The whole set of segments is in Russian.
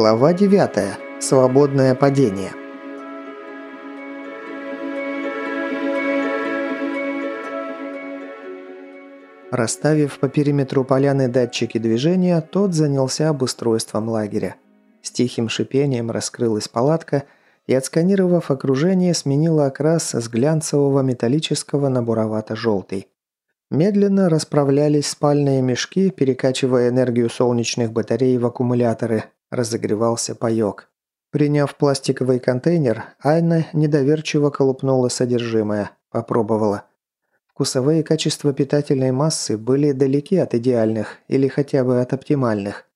Глава 9. Свободное падение. Расставив по периметру поляны датчики движения, тот занялся обустройством лагеря. С тихим шипением раскрылась палатка и, отсканировав окружение, сменила окрас с глянцевого металлического на буровато-желтый. Медленно расправлялись спальные мешки, перекачивая энергию солнечных батарей в аккумуляторы. Разогревался паёк. Приняв пластиковый контейнер, Айна недоверчиво колупнула содержимое. Попробовала. Вкусовые качества питательной массы были далеки от идеальных или хотя бы от оптимальных.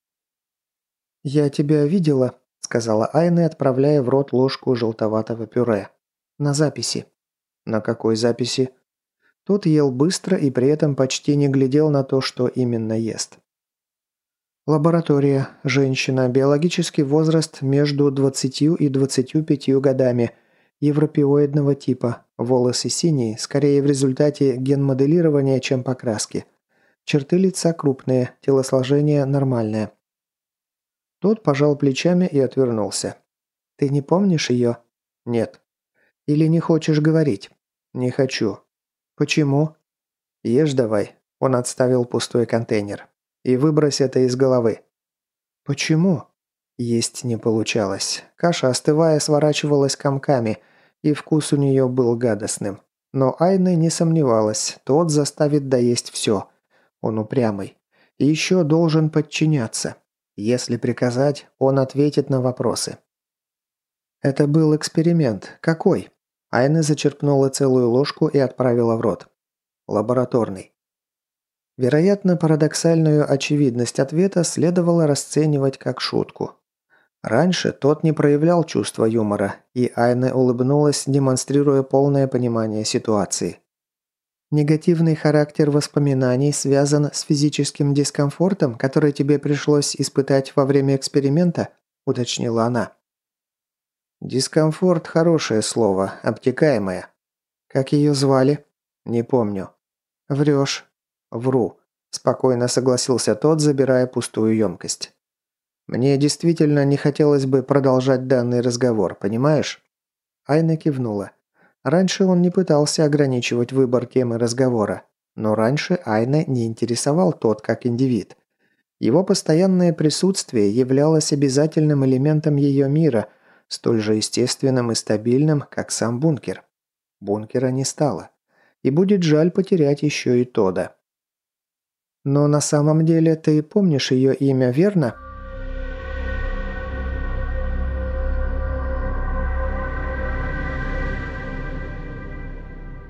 «Я тебя видела», – сказала Айна, отправляя в рот ложку желтоватого пюре. «На записи». «На какой записи?» Тот ел быстро и при этом почти не глядел на то, что именно ест. Лаборатория. Женщина. Биологический возраст между 20 и 25 годами. Европеоидного типа. Волосы синие, скорее в результате генмоделирования, чем покраски. Черты лица крупные, телосложение нормальное. Тот пожал плечами и отвернулся. «Ты не помнишь ее?» «Нет». «Или не хочешь говорить?» «Не хочу. «Почему?» «Ешь давай», – он отставил пустой контейнер. «И выбрось это из головы». «Почему?» Есть не получалось. Каша, остывая, сворачивалась комками, и вкус у нее был гадостным. Но Айна не сомневалась, тот заставит доесть все. Он упрямый. И еще должен подчиняться. Если приказать, он ответит на вопросы. Это был эксперимент. Какой? Айна зачерпнула целую ложку и отправила в рот. Лабораторный. Вероятно, парадоксальную очевидность ответа следовало расценивать как шутку. Раньше тот не проявлял чувства юмора, и Айна улыбнулась, демонстрируя полное понимание ситуации. «Негативный характер воспоминаний связан с физическим дискомфортом, который тебе пришлось испытать во время эксперимента?» – уточнила она. Дискомфорт – хорошее слово, обтекаемое. Как ее звали? Не помню. Врешь. Вру. Спокойно согласился тот, забирая пустую емкость. Мне действительно не хотелось бы продолжать данный разговор, понимаешь? Айна кивнула. Раньше он не пытался ограничивать выбор темы разговора. Но раньше Айна не интересовал тот как индивид. Его постоянное присутствие являлось обязательным элементом ее мира – столь же естественным и стабильным, как сам бункер. Бункера не стало. И будет жаль потерять еще и Тода. Но на самом деле ты помнишь ее имя, верно?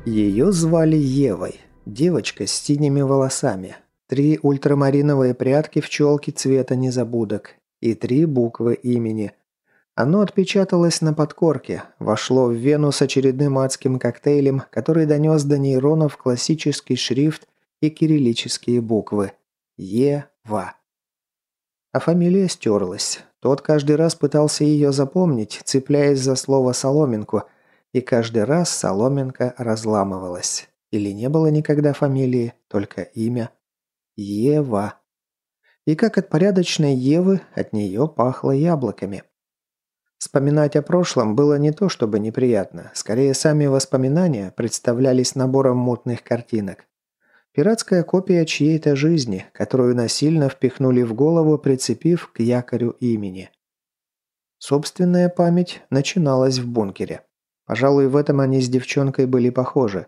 Ее звали Евой. Девочка с синими волосами. Три ультрамариновые прядки в челке цвета незабудок. И три буквы имени – оно отпечаталось на подкорке, вошло в вену с очередным адским коктейлем, который донес до нейронов классический шрифт и кириллические буквы. Ева. А фамилия стерлась. Тот каждый раз пытался ее запомнить, цепляясь за слово «соломинку», и каждый раз соломинка разламывалась. Или не было никогда фамилии, только имя. Ева. И как от порядочной Евы, от нее пахло яблоками. Вспоминать о прошлом было не то чтобы неприятно, скорее сами воспоминания представлялись набором мутных картинок. Пиратская копия чьей-то жизни, которую насильно впихнули в голову, прицепив к якорю имени. Собственная память начиналась в бункере. Пожалуй, в этом они с девчонкой были похожи.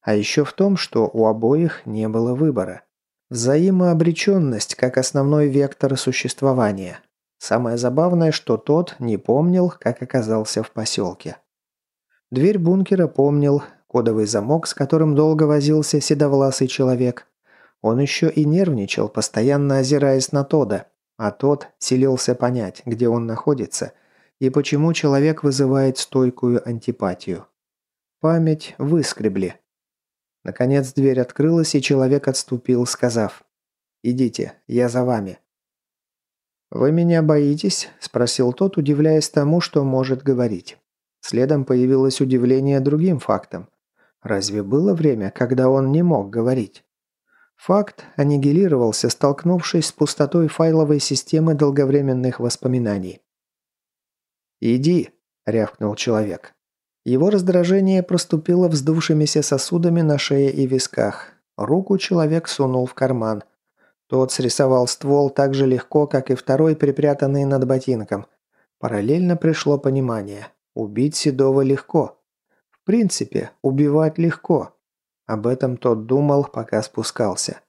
А еще в том, что у обоих не было выбора. Взаимообреченность как основной вектор существования. Самое забавное, что тот не помнил, как оказался в поселке. Дверь бункера помнил, кодовый замок, с которым долго возился седовласый человек. Он еще и нервничал, постоянно озираясь на Тода, а тот селился понять, где он находится и почему человек вызывает стойкую антипатию. Память выскребли. Наконец дверь открылась, и человек отступил, сказав «Идите, я за вами». «Вы меня боитесь?» – спросил тот, удивляясь тому, что может говорить. Следом появилось удивление другим фактом. Разве было время, когда он не мог говорить? Факт аннигилировался, столкнувшись с пустотой файловой системы долговременных воспоминаний. «Иди», – рявкнул человек. Его раздражение проступило вздувшимися сосудами на шее и висках. Руку человек сунул в карман. Тот срисовал ствол так же легко, как и второй, припрятанный над ботинком. Параллельно пришло понимание. Убить Седова легко. Принципе, убивать легко. Об этом тот думал, пока спускался.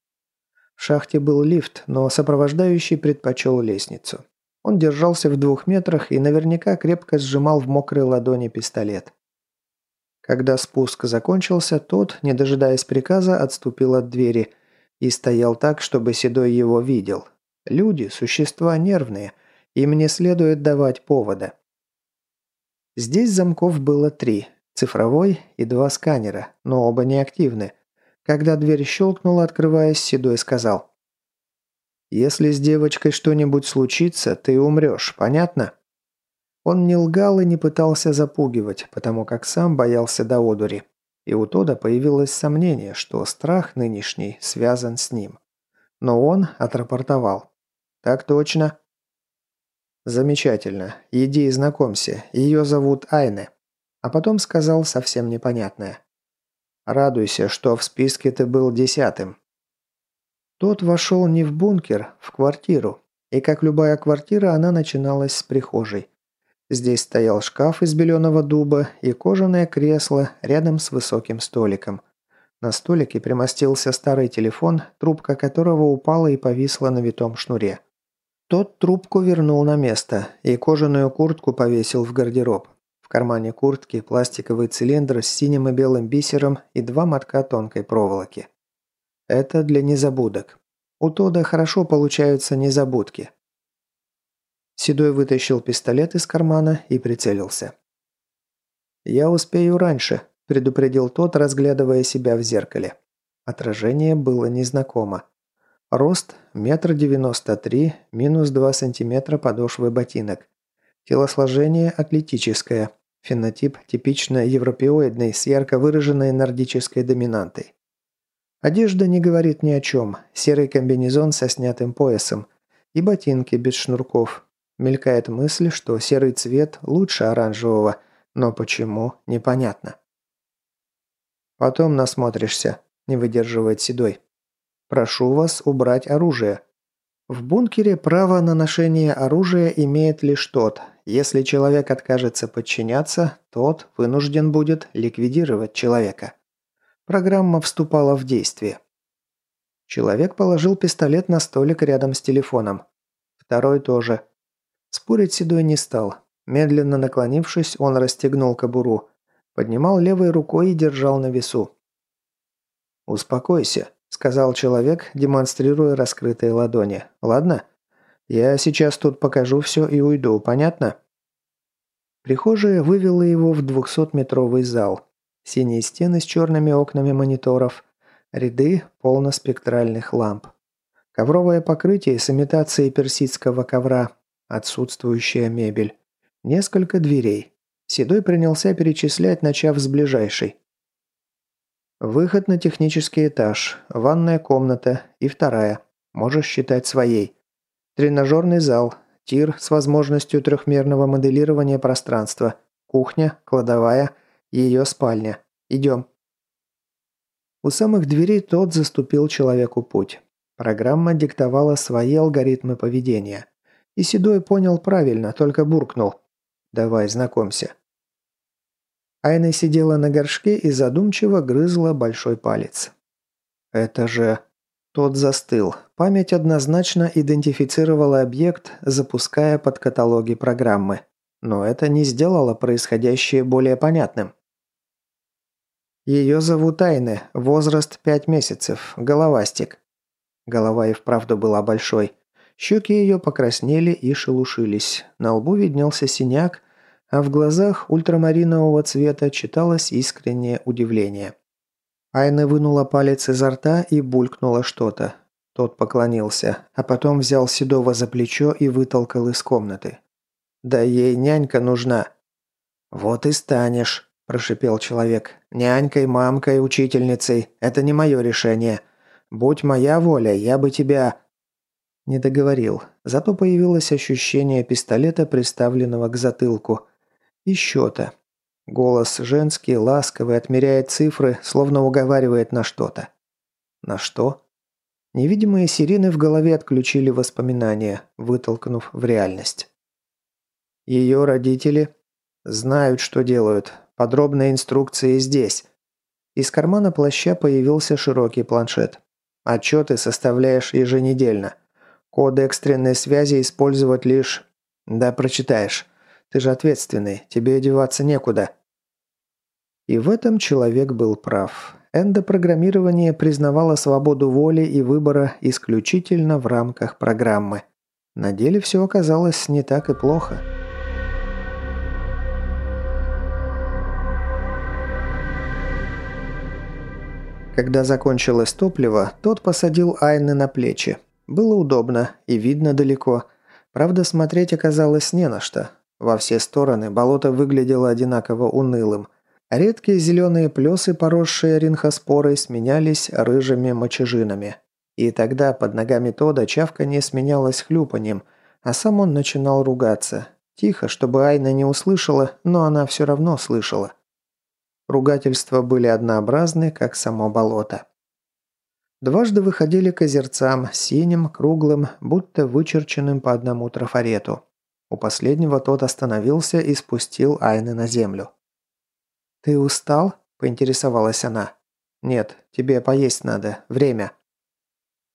В шахте был лифт, но сопровождающий предпочел лестницу. Он держался в двух метрах и наверняка крепко сжимал в мокрой ладони пистолет. Когда спуск закончился, тот, не дожидаясь приказа, отступил от двери и стоял так, чтобы Седой его видел. Люди – существа нервные, им не следует давать повода. Здесь замков было три – цифровой и два сканера, но оба неактивны. Когда дверь щелкнула, открываясь, Седой сказал «Если с девочкой что-нибудь случится, ты умрешь, понятно?» Он не лгал и не пытался запугивать, потому как сам боялся до одури. И у Тода появилось сомнение, что страх нынешний связан с ним. Но он отрапортовал. «Так точно». «Замечательно. Иди и знакомься. Ее зовут Айне». А потом сказал совсем непонятное. «Радуйся, что в списке ты был десятым». Тот вошел не в бункер, в квартиру. И как любая квартира, она начиналась с прихожей. Здесь стоял шкаф из беленого дуба и кожаное кресло рядом с высоким столиком. На столике примостился старый телефон, трубка которого упала и повисла на витом шнуре. Тот трубку вернул на место и кожаную куртку повесил в гардероб. В кармане куртки пластиковый цилиндр с синим и белым бисером и два мотка тонкой проволоки. Это для незабудок. У Тода хорошо получаются незабудки. Седой вытащил пистолет из кармана и прицелился. «Я успею раньше», – предупредил тот, разглядывая себя в зеркале. Отражение было незнакомо. Рост – метр девяносто три, минус два сантиметра подошвы ботинок. Телосложение атлетическое. Фенотип типично европеоидный с ярко выраженной нордической доминантой. Одежда не говорит ни о чем. Серый комбинезон со снятым поясом. И ботинки без шнурков, Мелькает мысль, что серый цвет лучше оранжевого, но почему – непонятно. «Потом насмотришься», – не выдерживает Седой. «Прошу вас убрать оружие». В бункере право на ношение оружия имеет лишь тот. Если человек откажется подчиняться, тот вынужден будет ликвидировать человека. Программа вступала в действие. Человек положил пистолет на столик рядом с телефоном. Второй тоже. Спорить Седой не стал. Медленно наклонившись, он расстегнул кобуру. Поднимал левой рукой и держал на весу. «Успокойся», – сказал человек, демонстрируя раскрытые ладони. «Ладно? Я сейчас тут покажу все и уйду, понятно?» Прихожая вывела его в двухсотметровый зал. Синие стены с черными окнами мониторов. Ряды полноспектральных ламп. Ковровое покрытие с имитацией персидского ковра, Отсутствующая мебель. Несколько дверей. Седой принялся перечислять, начав с ближайшей. Выход на технический этаж, ванная комната и вторая. Можешь считать своей. Тренажерный зал, тир с возможностью трехмерного моделирования пространства, кухня, кладовая, ее спальня. Идем. У самых дверей тот заступил человеку путь. Программа диктовала свои алгоритмы поведения. И Седой понял правильно, только буркнул. «Давай, знакомься». Айна сидела на горшке и задумчиво грызла большой палец. «Это же...» Тот застыл. Память однозначно идентифицировала объект, запуская под каталоги программы. Но это не сделало происходящее более понятным. Ее зовут Айны, возраст 5 месяцев, головастик. Голова и вправду была большой. Щеки ее покраснели и шелушились. На лбу виднелся синяк, а в глазах ультрамаринового цвета читалось искреннее удивление. Айна вынула палец изо рта и булькнула что-то. Тот поклонился, а потом взял Седова за плечо и вытолкал из комнаты. «Да ей нянька нужна». «Вот и станешь», – прошипел человек. «Нянькой, мамкой, учительницей. Это не мое решение. Будь моя воля, я бы тебя...» Не договорил, зато появилось ощущение пистолета, приставленного к затылку. И счета. Голос женский, ласковый, отмеряет цифры, словно уговаривает на что-то. На что? Невидимые сирены в голове отключили воспоминания, вытолкнув в реальность. Ее родители знают, что делают. Подробные инструкции здесь. Из кармана плаща появился широкий планшет. Отчеты составляешь еженедельно. Коды экстренной связи использовать лишь... Да, прочитаешь. Ты же ответственный, тебе одеваться некуда. И в этом человек был прав. Эндопрограммирование признавало свободу воли и выбора исключительно в рамках программы. На деле все оказалось не так и плохо. Когда закончилось топливо, тот посадил Айны на плечи. Было удобно и видно далеко. Правда, смотреть оказалось не на что. Во все стороны болото выглядело одинаково унылым. Редкие зеленые плесы, поросшие ринхоспорой, сменялись рыжими мочежинами. И тогда под ногами Тода чавканье сменялось хлюпаньем, а сам он начинал ругаться. Тихо, чтобы Айна не услышала, но она все равно слышала. Ругательства были однообразны, как само болото. Дважды выходили к озерцам, синим, круглым, будто вычерченным по одному трафарету. У последнего тот остановился и спустил Айны на землю. «Ты устал?» – поинтересовалась она. «Нет, тебе поесть надо. Время».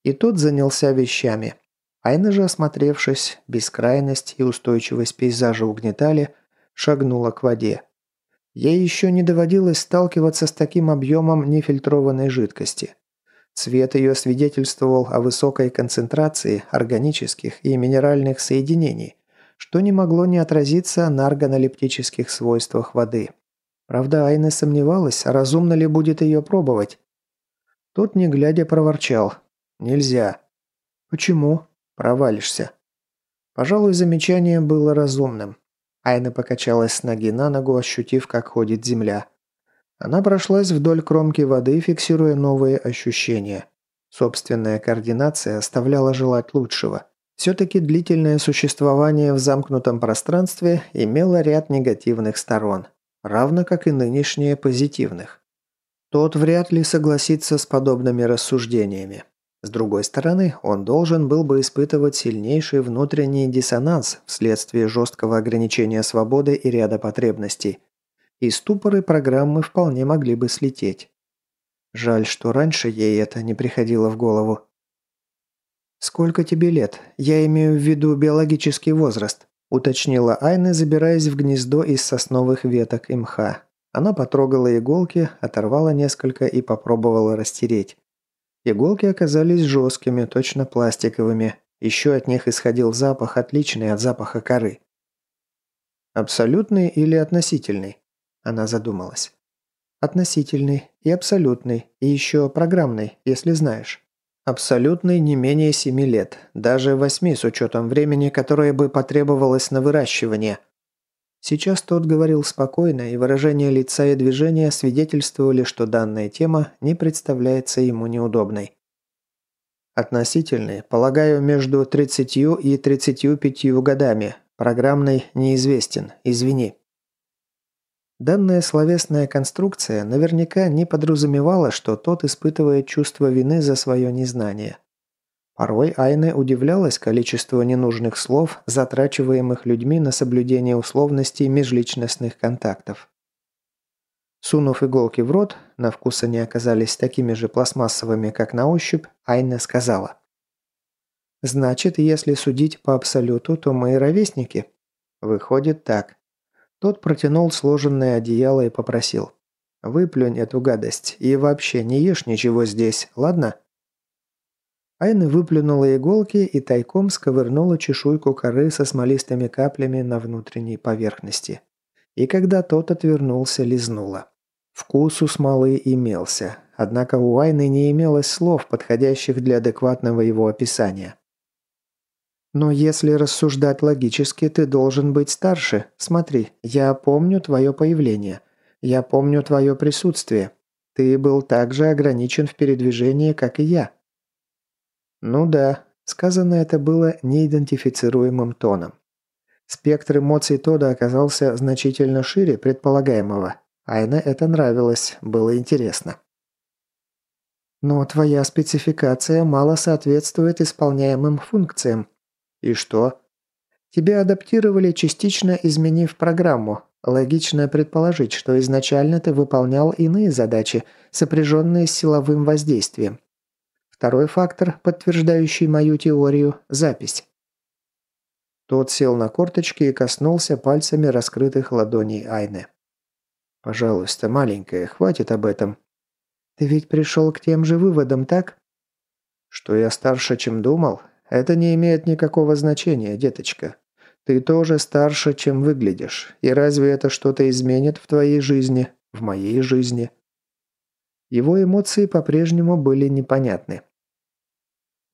И тот занялся вещами. Айна же, осмотревшись, бескрайность и устойчивость пейзажа угнетали, шагнула к воде. Ей еще не доводилось сталкиваться с таким объемом нефильтрованной жидкости – Цвет ее свидетельствовал о высокой концентрации органических и минеральных соединений, что не могло не отразиться на органолептических свойствах воды. Правда, Айна сомневалась, разумно ли будет ее пробовать. Тот, не глядя, проворчал. «Нельзя». «Почему?» «Провалишься». Пожалуй, замечание было разумным. Айна покачалась с ноги на ногу, ощутив, как ходит земля. Она прошлась вдоль кромки воды, фиксируя новые ощущения. Собственная координация оставляла желать лучшего. Все-таки длительное существование в замкнутом пространстве имело ряд негативных сторон, равно как и нынешние позитивных. Тот вряд ли согласится с подобными рассуждениями. С другой стороны, он должен был бы испытывать сильнейший внутренний диссонанс вследствие жесткого ограничения свободы и ряда потребностей, и ступоры программы вполне могли бы слететь. Жаль, что раньше ей это не приходило в голову. «Сколько тебе лет? Я имею в виду биологический возраст», уточнила Айна, забираясь в гнездо из сосновых веток и мха. Она потрогала иголки, оторвала несколько и попробовала растереть. Иголки оказались жесткими, точно пластиковыми. Еще от них исходил запах, отличный от запаха коры. Абсолютный или относительный? Она задумалась. Относительный и абсолютный, и еще программный, если знаешь. Абсолютный не менее семи лет, даже восьми с учетом времени, которое бы потребовалось на выращивание. Сейчас тот говорил спокойно, и выражение лица и движения свидетельствовали, что данная тема не представляется ему неудобной. Относительный, полагаю, между 30 и 35 годами. Программный неизвестен, извини. Данная словесная конструкция наверняка не подразумевала, что тот испытывает чувство вины за свое незнание. Порой Айне удивлялась количеству ненужных слов, затрачиваемых людьми на соблюдение условностей межличностных контактов. Сунув иголки в рот, на вкус они оказались такими же пластмассовыми, как на ощупь, Айне сказала. «Значит, если судить по абсолюту, то мы ровесники?» «Выходит так. Тот протянул сложенное одеяло и попросил. «Выплюнь эту гадость и вообще не ешь ничего здесь, ладно?» Айна выплюнула иголки и тайком сковырнула чешуйку коры со смолистыми каплями на внутренней поверхности. И когда тот отвернулся, лизнула. Вкус у смолы имелся, однако у Айны не имелось слов, подходящих для адекватного его описания. Но если рассуждать логически, ты должен быть старше. Смотри, я помню твое появление. Я помню твое присутствие. Ты был так же ограничен в передвижении, как и я. Ну да, сказано это было неидентифицируемым тоном. Спектр эмоций Тода оказался значительно шире предполагаемого. Айне это нравилось, было интересно. Но твоя спецификация мало соответствует исполняемым функциям. И что? Тебя адаптировали, частично изменив программу. Логично предположить, что изначально ты выполнял иные задачи, сопряженные с силовым воздействием. Второй фактор, подтверждающий мою теорию – запись. Тот сел на корточки и коснулся пальцами раскрытых ладоней Айны. «Пожалуйста, маленькая, хватит об этом. Ты ведь пришел к тем же выводам, так? Что я старше, чем думал? Это не имеет никакого значения, деточка. Ты тоже старше, чем выглядишь. И разве это что-то изменит в твоей жизни, в моей жизни? Его эмоции по-прежнему были непонятны.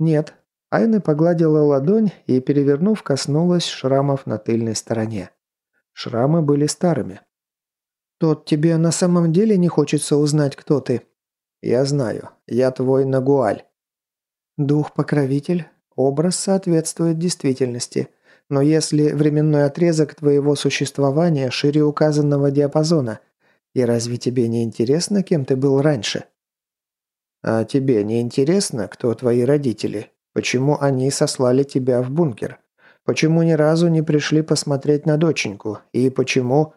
Нет. Айна погладила ладонь и, перевернув, коснулась шрамов на тыльной стороне. Шрамы были старыми. «Тот тебе на самом деле не хочется узнать, кто ты?» «Я знаю. Я твой Нагуаль». «Дух-покровитель? Образ соответствует действительности. Но если временной отрезок твоего существования шире указанного диапазона, и разве тебе не интересно, кем ты был раньше?» «А тебе не интересно, кто твои родители? Почему они сослали тебя в бункер? Почему ни разу не пришли посмотреть на доченьку? И почему...»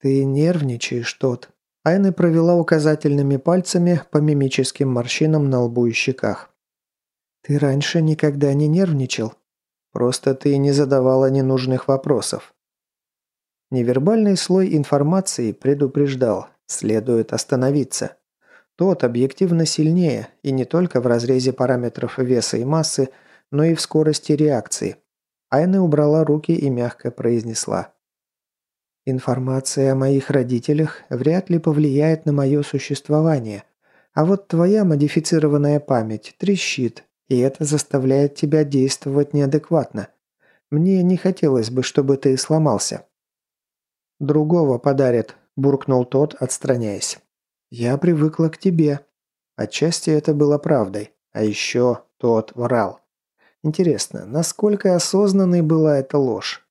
«Ты нервничаешь, тот», Айна провела указательными пальцами по мимическим морщинам на лбу и щеках. «Ты раньше никогда не нервничал. Просто ты не задавала ненужных вопросов». Невербальный слой информации предупреждал, следует остановиться. Тот объективно сильнее, и не только в разрезе параметров веса и массы, но и в скорости реакции. Айна убрала руки и мягко произнесла. Информация о моих родителях вряд ли повлияет на мое существование. А вот твоя модифицированная память трещит, и это заставляет тебя действовать неадекватно. Мне не хотелось бы, чтобы ты сломался». «Другого подарят», – буркнул тот, отстраняясь. «Я привыкла к тебе». Отчасти это было правдой, а еще тот врал. Интересно, насколько осознанной была эта ложь?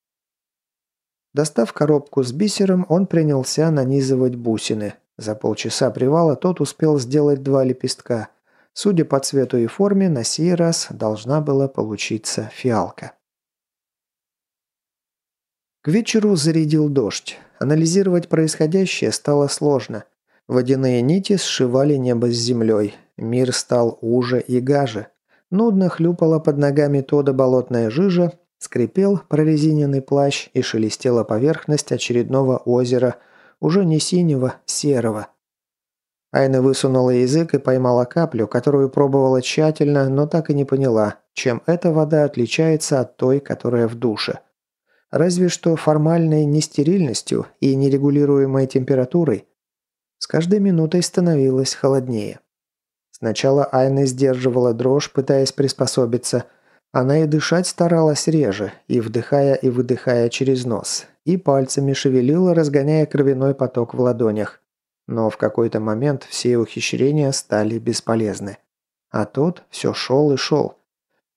Достав коробку с бисером, он принялся нанизывать бусины. За полчаса привала тот успел сделать два лепестка. Судя по цвету и форме, на сей раз должна была получиться фиалка. К вечеру зарядил дождь. Анализировать происходящее стало сложно. Водяные нити сшивали небо с землей. Мир стал уже и гаже. Нудно хлюпала под ногами Тода болотная жижа, Скрипел прорезиненный плащ и шелестела поверхность очередного озера, уже не синего, серого. Айна высунула язык и поймала каплю, которую пробовала тщательно, но так и не поняла, чем эта вода отличается от той, которая в душе. Разве что формальной нестерильностью и нерегулируемой температурой. С каждой минутой становилось холоднее. Сначала Айна сдерживала дрожь, пытаясь приспособиться – она и дышать старалась реже, и вдыхая и выдыхая через нос, и пальцами шевелила, разгоняя кровяной поток в ладонях. Но в какой-то момент все ухищрения стали бесполезны. А тот все шел и шел.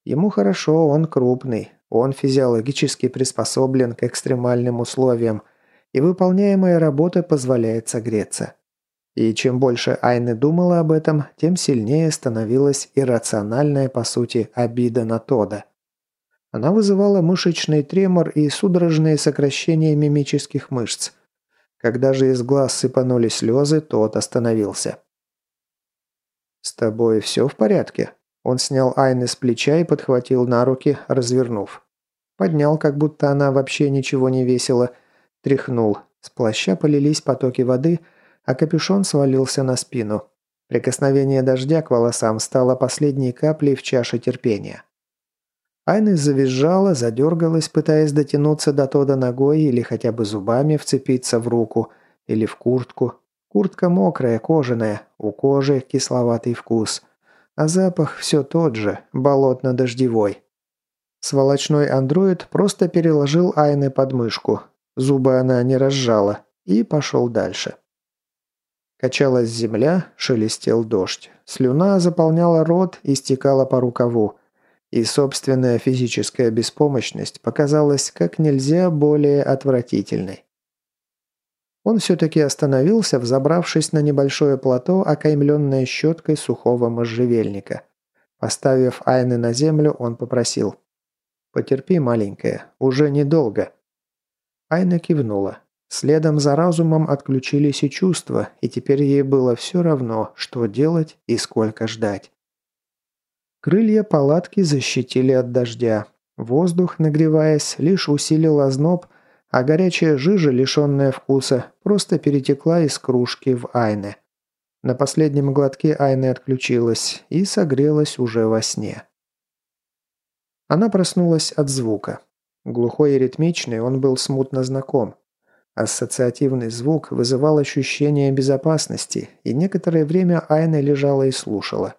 Ему хорошо, он крупный, он физиологически приспособлен к экстремальным условиям, и выполняемая работа позволяет согреться. И чем больше Айны думала об этом, тем сильнее становилась иррациональная, по сути, обида на Тода. Она вызывала мышечный тремор и судорожные сокращения мимических мышц. Когда же из глаз сыпанули слезы, тот остановился. «С тобой все в порядке?» Он снял Айны с плеча и подхватил на руки, развернув. Поднял, как будто она вообще ничего не весила. Тряхнул. С плаща полились потоки воды – а капюшон свалился на спину. Прикосновение дождя к волосам стало последней каплей в чаше терпения. Айна завизжала, задергалась, пытаясь дотянуться до Тода ногой или хотя бы зубами вцепиться в руку или в куртку. Куртка мокрая, кожаная, у кожи кисловатый вкус. А запах все тот же, болотно-дождевой. Сволочной андроид просто переложил Айны под мышку. Зубы она не разжала и пошел дальше. Качалась земля, шелестел дождь. Слюна заполняла рот и стекала по рукаву. И собственная физическая беспомощность показалась как нельзя более отвратительной. Он все-таки остановился, взобравшись на небольшое плато, окаймленное щеткой сухого можжевельника. Поставив Айны на землю, он попросил. «Потерпи, маленькая, уже недолго». Айна кивнула. Следом за разумом отключились и чувства, и теперь ей было все равно, что делать и сколько ждать. Крылья палатки защитили от дождя. Воздух, нагреваясь, лишь усилил озноб, а горячая жижа, лишенная вкуса, просто перетекла из кружки в Айне. На последнем глотке Айны отключилась и согрелась уже во сне. Она проснулась от звука. Глухой и ритмичный, он был смутно знаком. Ассоциативный звук вызывал ощущение безопасности, и некоторое время Айна лежала и слушала.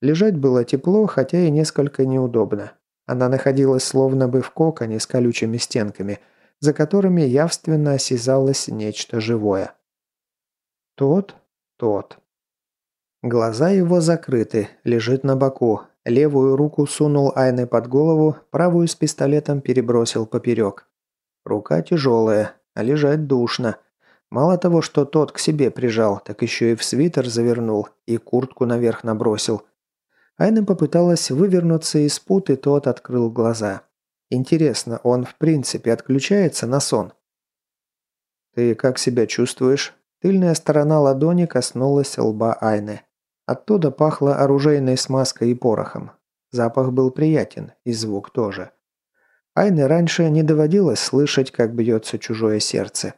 Лежать было тепло, хотя и несколько неудобно. Она находилась словно бы в коконе с колючими стенками – за которыми явственно осязалось нечто живое. Тот, тот. Глаза его закрыты, лежит на боку. Левую руку сунул Айны под голову, правую с пистолетом перебросил поперек. Рука тяжелая, а лежать душно. Мало того, что тот к себе прижал, так еще и в свитер завернул и куртку наверх набросил. Айна попыталась вывернуться из пут, и тот открыл глаза. Интересно, он в принципе отключается на сон? «Ты как себя чувствуешь?» Тыльная сторона ладони коснулась лба Айны. Оттуда пахло оружейной смазкой и порохом. Запах был приятен, и звук тоже. Айне раньше не доводилось слышать, как бьется чужое сердце.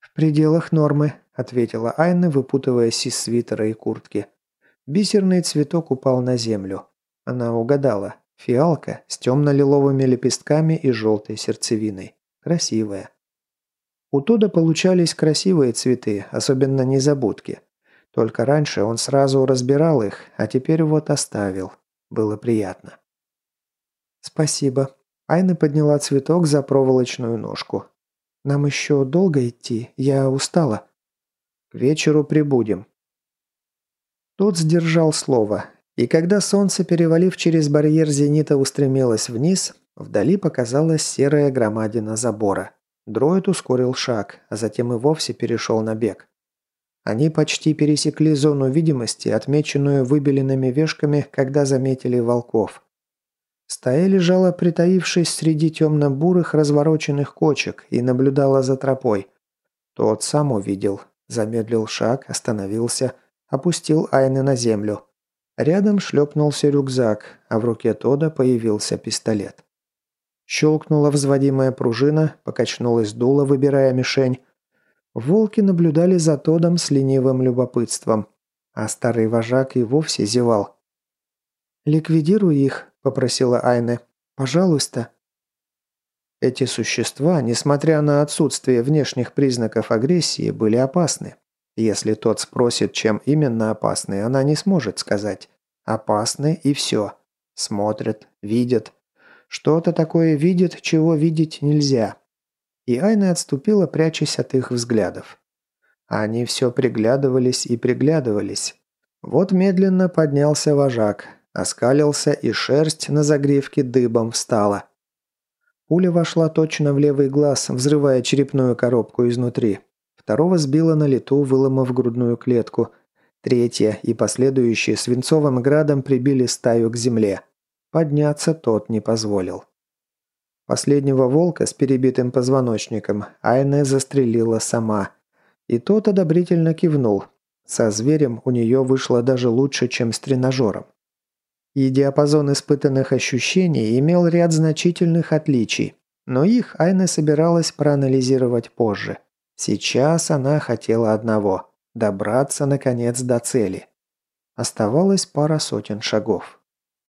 «В пределах нормы», — ответила Айна, выпутываясь из свитера и куртки. Бисерный цветок упал на землю. Она угадала. Фиалка с темно-лиловыми лепестками и желтой сердцевиной. Красивая. У Тода получались красивые цветы, особенно незабудки. Только раньше он сразу разбирал их, а теперь вот оставил. Было приятно. «Спасибо». Айна подняла цветок за проволочную ножку. «Нам еще долго идти? Я устала». «К вечеру прибудем». Тот сдержал слово и когда солнце, перевалив через барьер зенита, устремилось вниз, вдали показалась серая громадина забора. Дроид ускорил шаг, а затем и вовсе перешел на бег. Они почти пересекли зону видимости, отмеченную выбеленными вешками, когда заметили волков. Стая лежала, притаившись среди темно-бурых развороченных кочек, и наблюдала за тропой. Тот сам увидел, замедлил шаг, остановился, опустил Айны на землю. Рядом шлепнулся рюкзак, а в руке Тода появился пистолет. Щелкнула взводимая пружина, покачнулась дуло, выбирая мишень. Волки наблюдали за Тодом с ленивым любопытством, а старый вожак и вовсе зевал. «Ликвидируй их», – попросила Айне. «Пожалуйста». Эти существа, несмотря на отсутствие внешних признаков агрессии, были опасны. Если тот спросит, чем именно опасны, она не сможет сказать. Опасны и все. Смотрят, видят. Что-то такое видит, чего видеть нельзя. И Айна отступила, прячась от их взглядов. Они все приглядывались и приглядывались. Вот медленно поднялся вожак, оскалился, и шерсть на загривке дыбом встала. Пуля вошла точно в левый глаз, взрывая черепную коробку изнутри. Второго сбила на лету, выломав грудную клетку. Третья и последующие свинцовым градом прибили стаю к земле. Подняться тот не позволил. Последнего волка с перебитым позвоночником Айне застрелила сама. И тот одобрительно кивнул. Со зверем у нее вышло даже лучше, чем с тренажером. И диапазон испытанных ощущений имел ряд значительных отличий, но их Айна собиралась проанализировать позже – Сейчас она хотела одного – добраться, наконец, до цели. Оставалось пара сотен шагов.